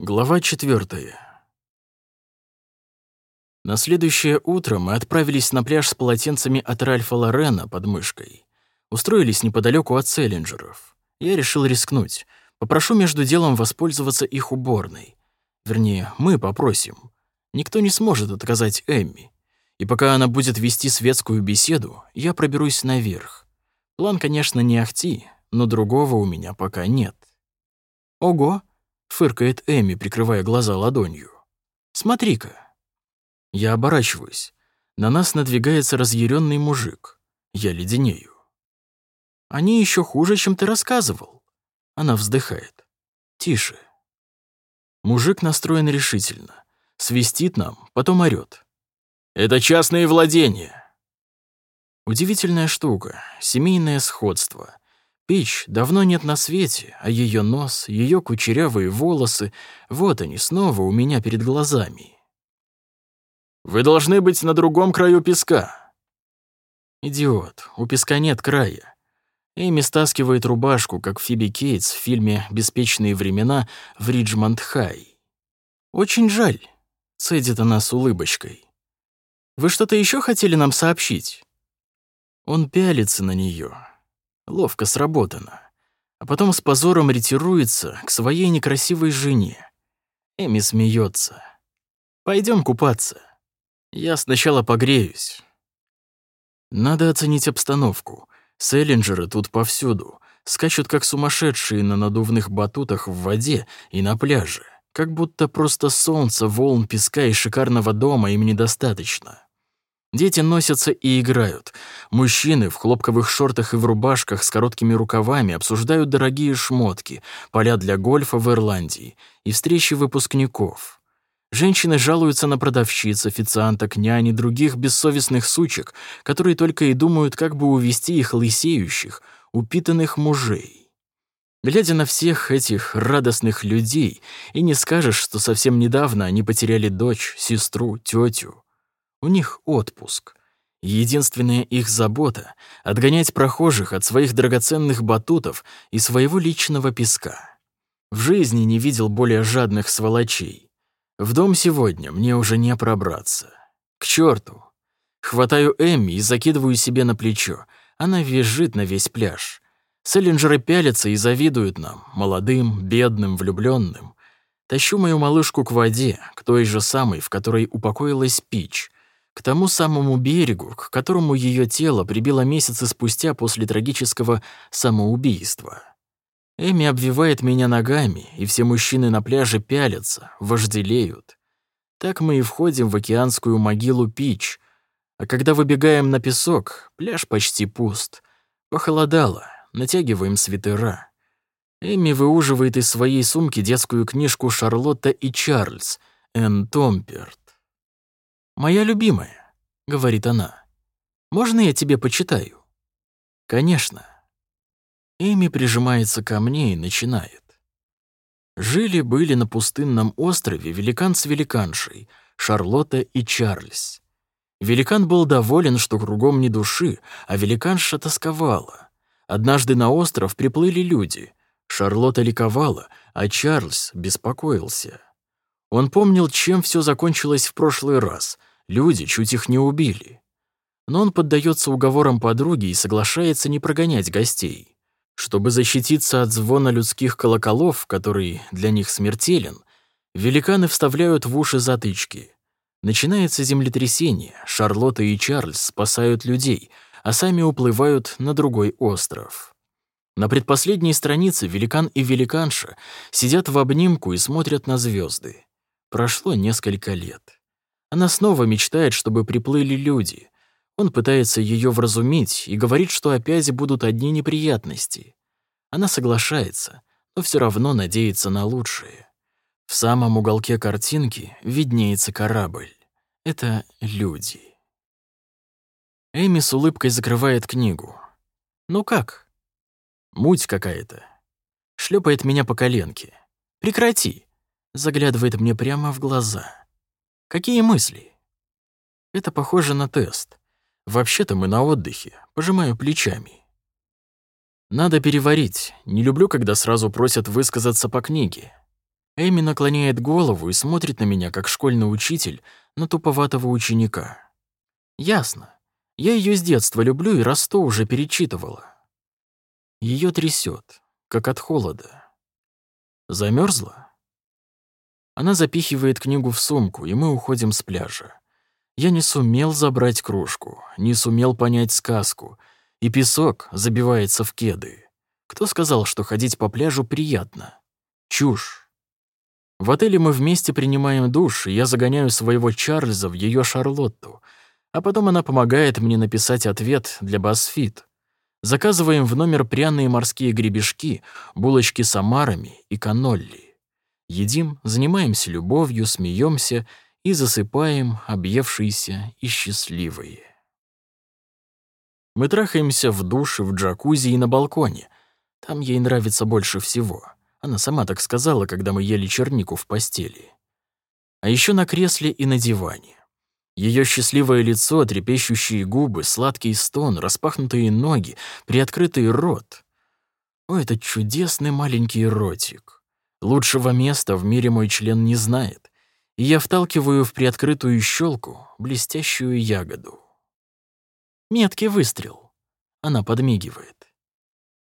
Глава четвертая. На следующее утро мы отправились на пляж с полотенцами от Ральфа Лорена под мышкой. Устроились неподалеку от Селлинджеров. Я решил рискнуть. Попрошу между делом воспользоваться их уборной. Вернее, мы попросим. Никто не сможет отказать Эмми. И пока она будет вести светскую беседу, я проберусь наверх. План, конечно, не ахти, но другого у меня пока нет. Ого! Фыркает Эми, прикрывая глаза ладонью. «Смотри-ка». Я оборачиваюсь. На нас надвигается разъяренный мужик. Я леденею. «Они еще хуже, чем ты рассказывал». Она вздыхает. «Тише». Мужик настроен решительно. Свистит нам, потом орёт. «Это частные владения». Удивительная штука, семейное сходство — Пич давно нет на свете, а ее нос, ее кучерявые волосы, вот они снова у меня перед глазами. «Вы должны быть на другом краю песка». «Идиот, у песка нет края». Эми стаскивает рубашку, как Фиби Кейтс в фильме «Беспечные времена» в Риджмонд-Хай. «Очень жаль», — цедит она с улыбочкой. «Вы что-то еще хотели нам сообщить?» Он пялится на нее, Ловко сработано. А потом с позором ретируется к своей некрасивой жене. Эми смеется. Пойдем купаться. Я сначала погреюсь. Надо оценить обстановку. Селлинджеры тут повсюду. Скачут как сумасшедшие на надувных батутах в воде и на пляже. Как будто просто солнца, волн, песка и шикарного дома им недостаточно. Дети носятся и играют. Мужчины в хлопковых шортах и в рубашках с короткими рукавами обсуждают дорогие шмотки, поля для гольфа в Ирландии и встречи выпускников. Женщины жалуются на продавщиц, официанток, няни, других бессовестных сучек, которые только и думают, как бы увести их лысеющих, упитанных мужей. Глядя на всех этих радостных людей, и не скажешь, что совсем недавно они потеряли дочь, сестру, тетю. У них отпуск. Единственная их забота — отгонять прохожих от своих драгоценных батутов и своего личного песка. В жизни не видел более жадных сволочей. В дом сегодня мне уже не пробраться. К черту! Хватаю Эмми и закидываю себе на плечо. Она визжит на весь пляж. Селлинджеры пялятся и завидуют нам, молодым, бедным, влюбленным. Тащу мою малышку к воде, к той же самой, в которой упокоилась Пич к тому самому берегу, к которому ее тело прибило месяцы спустя после трагического самоубийства. Эми обвивает меня ногами, и все мужчины на пляже пялятся, вожделеют. Так мы и входим в океанскую могилу Пич, а когда выбегаем на песок, пляж почти пуст. Похолодало, натягиваем свитера. Эми выуживает из своей сумки детскую книжку «Шарлотта и Чарльз» Энн Томперт. «Моя любимая», — говорит она. «Можно я тебе почитаю?» «Конечно». Эми прижимается ко мне и начинает. Жили-были на пустынном острове великан с великаншей, Шарлотта и Чарльз. Великан был доволен, что кругом ни души, а великанша тосковала. Однажды на остров приплыли люди. Шарлотта ликовала, а Чарльз беспокоился. Он помнил, чем все закончилось в прошлый раз. Люди чуть их не убили. Но он поддается уговорам подруги и соглашается не прогонять гостей. Чтобы защититься от звона людских колоколов, который для них смертелен, великаны вставляют в уши затычки. Начинается землетрясение, Шарлотта и Чарльз спасают людей, а сами уплывают на другой остров. На предпоследней странице великан и великанша сидят в обнимку и смотрят на звезды. Прошло несколько лет. Она снова мечтает, чтобы приплыли люди. Он пытается ее вразумить и говорит, что опять будут одни неприятности. Она соглашается, но все равно надеется на лучшее. В самом уголке картинки виднеется корабль. Это люди. Эми с улыбкой закрывает книгу. «Ну как?» «Муть какая-то». Шлепает меня по коленке. «Прекрати!» Заглядывает мне прямо в глаза. Какие мысли? Это похоже на тест. Вообще-то мы на отдыхе. Пожимаю плечами. Надо переварить. Не люблю, когда сразу просят высказаться по книге. Эми наклоняет голову и смотрит на меня, как школьный учитель, на туповатого ученика. Ясно. Я ее с детства люблю и раз сто уже перечитывала. Ее трясет, как от холода. Замерзла? Она запихивает книгу в сумку, и мы уходим с пляжа. Я не сумел забрать кружку, не сумел понять сказку, и песок забивается в кеды. Кто сказал, что ходить по пляжу приятно? Чушь. В отеле мы вместе принимаем душ, и я загоняю своего Чарльза в ее Шарлотту, а потом она помогает мне написать ответ для BuzzFeed. Заказываем в номер пряные морские гребешки, булочки с омарами и канолли. Едим, занимаемся любовью, смеемся и засыпаем, объевшиеся и счастливые. Мы трахаемся в душе, в джакузи и на балконе. Там ей нравится больше всего. Она сама так сказала, когда мы ели чернику в постели. А еще на кресле и на диване. Ее счастливое лицо, трепещущие губы, сладкий стон, распахнутые ноги, приоткрытый рот. О, этот чудесный маленький ротик. Лучшего места в мире мой член не знает и я вталкиваю в приоткрытую щелку блестящую ягоду. Меткий выстрел. Она подмигивает.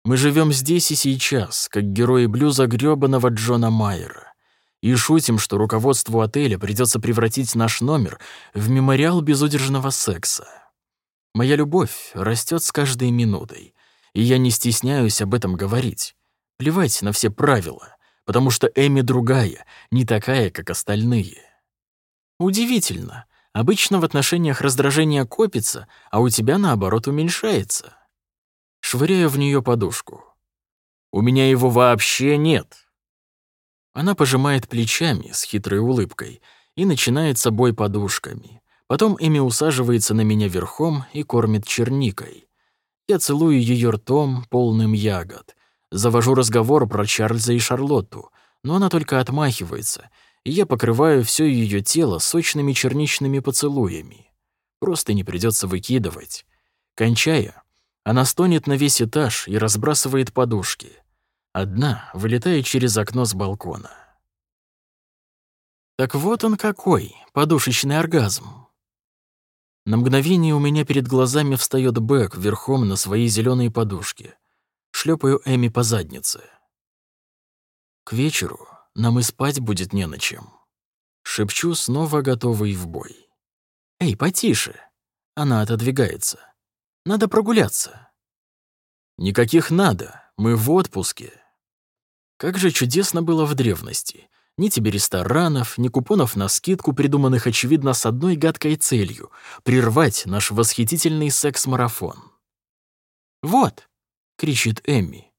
Мы живем здесь и сейчас, как герои блюза грёбаного Джона Майера, и шутим, что руководству отеля придется превратить наш номер в мемориал безудержного секса. Моя любовь растет с каждой минутой, и я не стесняюсь об этом говорить. Плевать на все правила потому что Эми другая, не такая, как остальные. Удивительно. Обычно в отношениях раздражение копится, а у тебя, наоборот, уменьшается. Швыряю в нее подушку. У меня его вообще нет. Она пожимает плечами с хитрой улыбкой и начинает собой подушками. Потом Эми усаживается на меня верхом и кормит черникой. Я целую ее ртом, полным ягод, Завожу разговор про Чарльза и Шарлотту, но она только отмахивается, и я покрываю все ее тело сочными черничными поцелуями. Просто не придется выкидывать. Кончая, она стонет на весь этаж и разбрасывает подушки. Одна вылетает через окно с балкона. Так вот он какой, подушечный оргазм. На мгновение у меня перед глазами встает Бэк верхом на своей зеленой подушке — шлепаю Эми по заднице. К вечеру нам и спать будет не на чем. Шепчу, снова готовый в бой. «Эй, потише!» Она отодвигается. «Надо прогуляться». «Никаких надо, мы в отпуске». Как же чудесно было в древности. Ни тебе ресторанов, ни купонов на скидку, придуманных, очевидно, с одной гадкой целью — прервать наш восхитительный секс-марафон. «Вот», — кричит Эмми.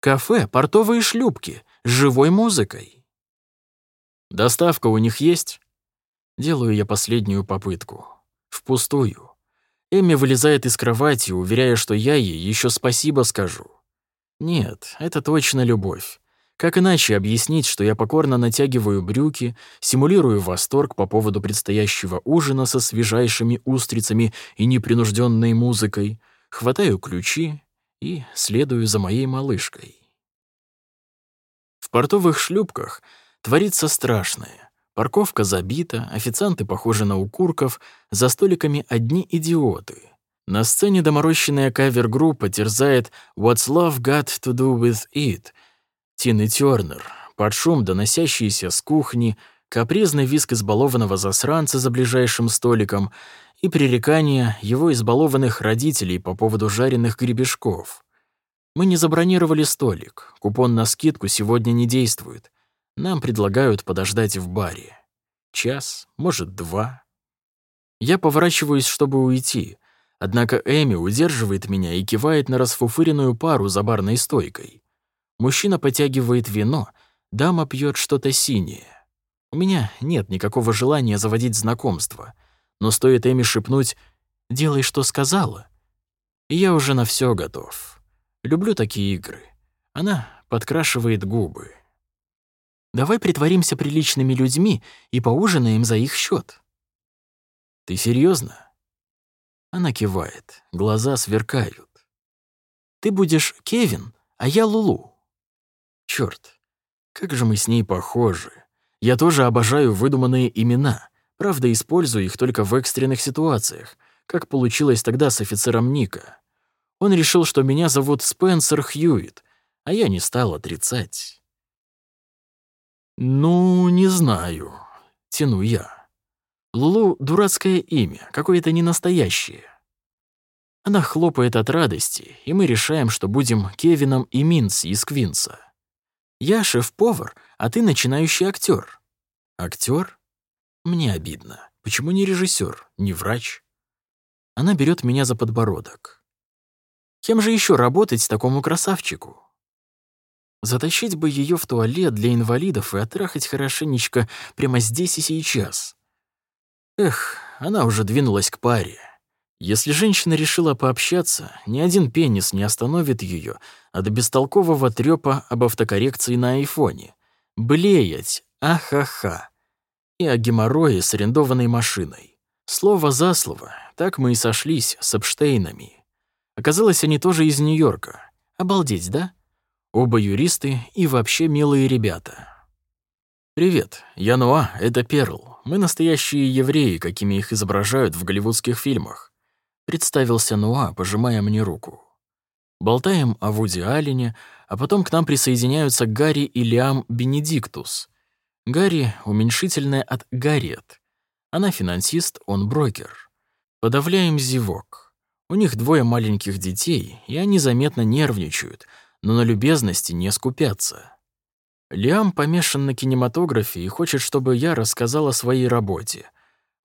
«Кафе, портовые шлюпки, с живой музыкой». «Доставка у них есть?» Делаю я последнюю попытку. Впустую. Эмми вылезает из кровати, уверяя, что я ей еще спасибо скажу. Нет, это точно любовь. Как иначе объяснить, что я покорно натягиваю брюки, симулирую восторг по поводу предстоящего ужина со свежайшими устрицами и непринужденной музыкой, хватаю ключи и следую за моей малышкой. В портовых шлюпках творится страшное. Парковка забита, официанты похожи на укурков, за столиками одни идиоты. На сцене доморощенная кавер-группа терзает «What's love got to do with it?» Тины Тёрнер, под шум, доносящийся с кухни, капризный виск избалованного засранца за ближайшим столиком и пререкания его избалованных родителей по поводу жареных гребешков. Мы не забронировали столик, купон на скидку сегодня не действует. Нам предлагают подождать в баре. Час, может, два. Я поворачиваюсь, чтобы уйти, однако Эми удерживает меня и кивает на расфуфыренную пару за барной стойкой. Мужчина потягивает вино, дама пьет что-то синее. У меня нет никакого желания заводить знакомство — но стоит Эми шепнуть «делай, что сказала», и я уже на все готов. Люблю такие игры. Она подкрашивает губы. Давай притворимся приличными людьми и поужинаем за их счет. Ты серьезно? Она кивает, глаза сверкают. Ты будешь Кевин, а я Лулу. Черт, Как же мы с ней похожи. Я тоже обожаю выдуманные имена. Правда, использую их только в экстренных ситуациях, как получилось тогда с офицером Ника. Он решил, что меня зовут Спенсер Хьюит, а я не стал отрицать. «Ну, не знаю», — тяну я. Лулу — дурацкое имя, какое-то ненастоящее. Она хлопает от радости, и мы решаем, что будем Кевином и Минси из Квинса. Я шеф-повар, а ты начинающий актер. Актер? Мне обидно. Почему не режиссер, не врач? Она берет меня за подбородок. Кем же еще работать такому красавчику? Затащить бы ее в туалет для инвалидов и оттрахать хорошенечко прямо здесь и сейчас. Эх, она уже двинулась к паре. Если женщина решила пообщаться, ни один пенис не остановит ее от бестолкового трёпа об автокоррекции на айфоне. Блеять, ахаха. И о геморрое с арендованной машиной. Слово за слово, так мы и сошлись с Эпштейнами. Оказалось, они тоже из Нью-Йорка. Обалдеть, да? Оба юристы и вообще милые ребята. «Привет, я Ноа, это Перл. Мы настоящие евреи, какими их изображают в голливудских фильмах». Представился Ноа, пожимая мне руку. Болтаем о Вуди Аллене, а потом к нам присоединяются Гарри и Лиам Бенедиктус. Гарри — уменьшительное от Гарриет. Она финансист, он брокер. Подавляем зевок. У них двое маленьких детей, и они заметно нервничают, но на любезности не скупятся. Лиам помешан на кинематографе и хочет, чтобы я рассказал о своей работе.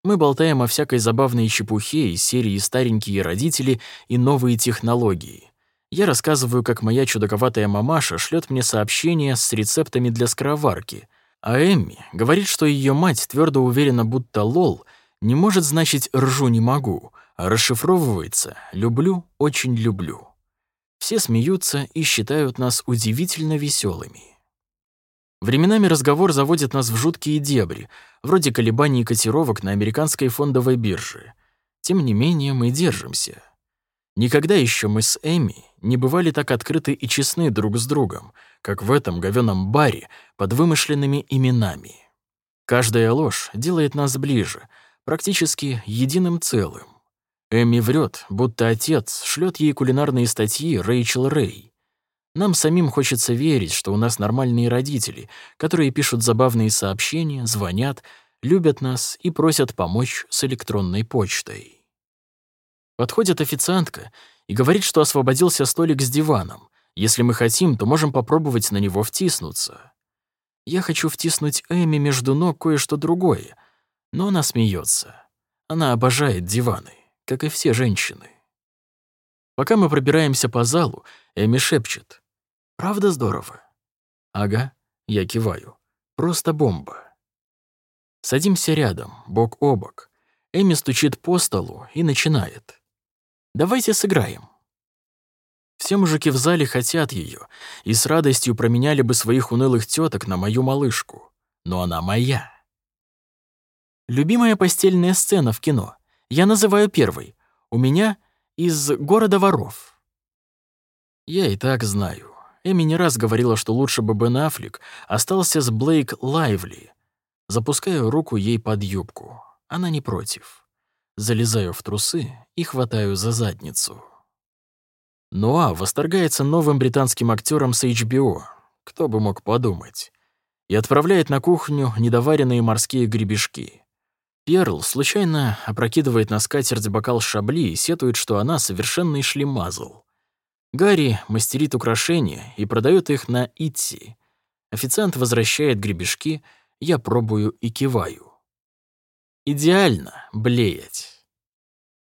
Мы болтаем о всякой забавной чепухе из серии «Старенькие родители» и «Новые технологии». Я рассказываю, как моя чудаковатая мамаша шлет мне сообщения с рецептами для скороварки, а Эмми говорит, что ее мать твердо уверена, будто «лол» не может значить «ржу не могу», а расшифровывается «люблю, очень люблю». Все смеются и считают нас удивительно веселыми. Временами разговор заводит нас в жуткие дебри, вроде колебаний котировок на американской фондовой бирже. Тем не менее, мы держимся. Никогда еще мы с Эми не бывали так открыты и честны друг с другом, как в этом говёном баре под вымышленными именами. Каждая ложь делает нас ближе, практически единым целым. Эми врет, будто отец шлет ей кулинарные статьи Рэйчел Рэй. Нам самим хочется верить, что у нас нормальные родители, которые пишут забавные сообщения, звонят, любят нас и просят помочь с электронной почтой. Подходит официантка и говорит, что освободился столик с диваном. Если мы хотим, то можем попробовать на него втиснуться. Я хочу втиснуть Эми между ног кое-что другое, но она смеется. Она обожает диваны, как и все женщины. Пока мы пробираемся по залу, Эми шепчет. Правда здорово? Ага, я киваю. Просто бомба. Садимся рядом, бок о бок. Эми стучит по столу и начинает. Давайте сыграем. Все мужики в зале хотят ее и с радостью променяли бы своих унылых теток на мою малышку. Но она моя. Любимая постельная сцена в кино. Я называю первой. У меня из «Города воров». Я и так знаю. Эми не раз говорила, что лучше бы Бен Аффлек остался с Блейк Лайвли. Запускаю руку ей под юбку. Она не против. Залезаю в трусы и хватаю за задницу. Ноа восторгается новым британским актером с HBO. Кто бы мог подумать. И отправляет на кухню недоваренные морские гребешки. Перл случайно опрокидывает на скатерть бокал шабли и сетует, что она совершенный шлемазл. Гарри мастерит украшения и продает их на Итси. Официант возвращает гребешки, я пробую и киваю. Идеально блеять.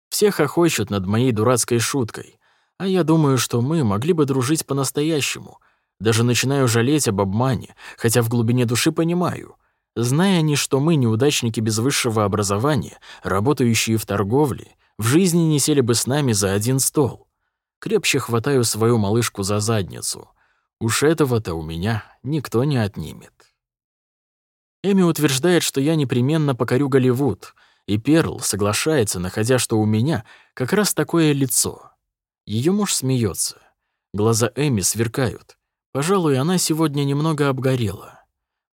Все хохочут над моей дурацкой шуткой, а я думаю, что мы могли бы дружить по-настоящему. Даже начинаю жалеть об обмане, хотя в глубине души понимаю. Зная они, что мы неудачники без высшего образования, работающие в торговле, в жизни не сели бы с нами за один стол крепче хватаю свою малышку за задницу. Уж этого-то у меня никто не отнимет. Эми утверждает, что я непременно покорю Голливуд, и Перл соглашается, находя, что у меня как раз такое лицо. Ее муж смеется. Глаза Эми сверкают. Пожалуй, она сегодня немного обгорела.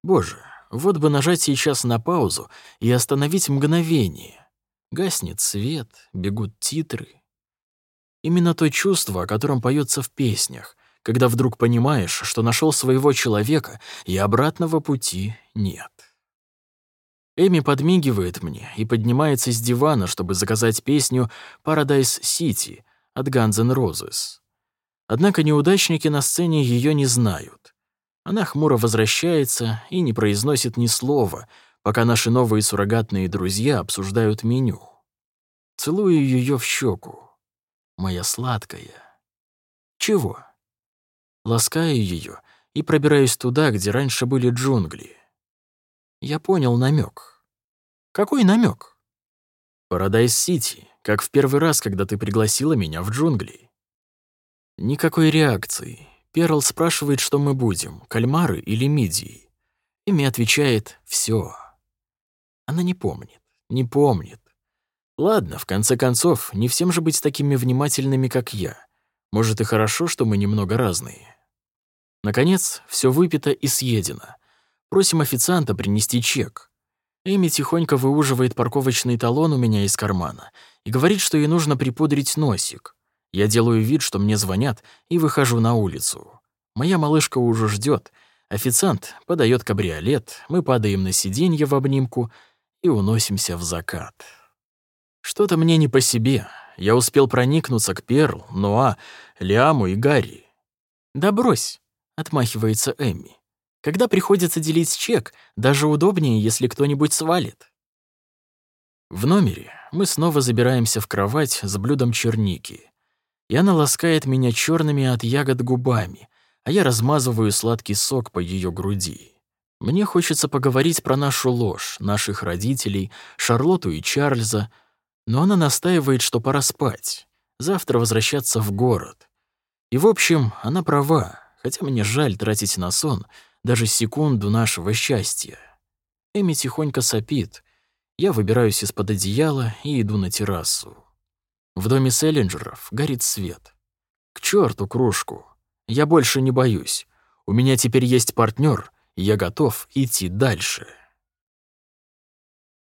Боже, вот бы нажать сейчас на паузу и остановить мгновение. Гаснет свет, бегут титры. Именно то чувство, о котором поется в песнях, когда вдруг понимаешь, что нашел своего человека, и обратного пути нет. Эми подмигивает мне и поднимается с дивана, чтобы заказать песню «Paradise City» от Guns N' Roses. Однако неудачники на сцене ее не знают. Она хмуро возвращается и не произносит ни слова, пока наши новые суррогатные друзья обсуждают меню. Целую ее в щеку. Моя сладкая. Чего? Ласкаю ее и пробираюсь туда, где раньше были джунгли. Я понял намек. Какой намек? Парадайз-Сити, как в первый раз, когда ты пригласила меня в джунгли. Никакой реакции. Перл спрашивает, что мы будем, кальмары или мидии. Эми отвечает «всё». Она не помнит, не помнит. Ладно, в конце концов, не всем же быть такими внимательными, как я. Может, и хорошо, что мы немного разные. Наконец, всё выпито и съедено. Просим официанта принести чек. Эми тихонько выуживает парковочный талон у меня из кармана и говорит, что ей нужно припудрить носик. Я делаю вид, что мне звонят, и выхожу на улицу. Моя малышка уже ждет. Официант подает кабриолет, мы падаем на сиденье в обнимку и уносимся в закат. Что-то мне не по себе. Я успел проникнуться к Перл, Ноа, Лиаму и Гарри. «Да брось», — отмахивается Эмми. «Когда приходится делить чек, даже удобнее, если кто-нибудь свалит». В номере мы снова забираемся в кровать с блюдом черники и она ласкает меня черными от ягод губами, а я размазываю сладкий сок по ее груди. Мне хочется поговорить про нашу ложь, наших родителей, Шарлотту и Чарльза, но она настаивает, что пора спать, завтра возвращаться в город. И, в общем, она права, хотя мне жаль тратить на сон даже секунду нашего счастья. Эми тихонько сопит. Я выбираюсь из-под одеяла и иду на террасу. В доме Селлинджеров горит свет. К черту кружку. Я больше не боюсь. У меня теперь есть партнер, и я готов идти дальше.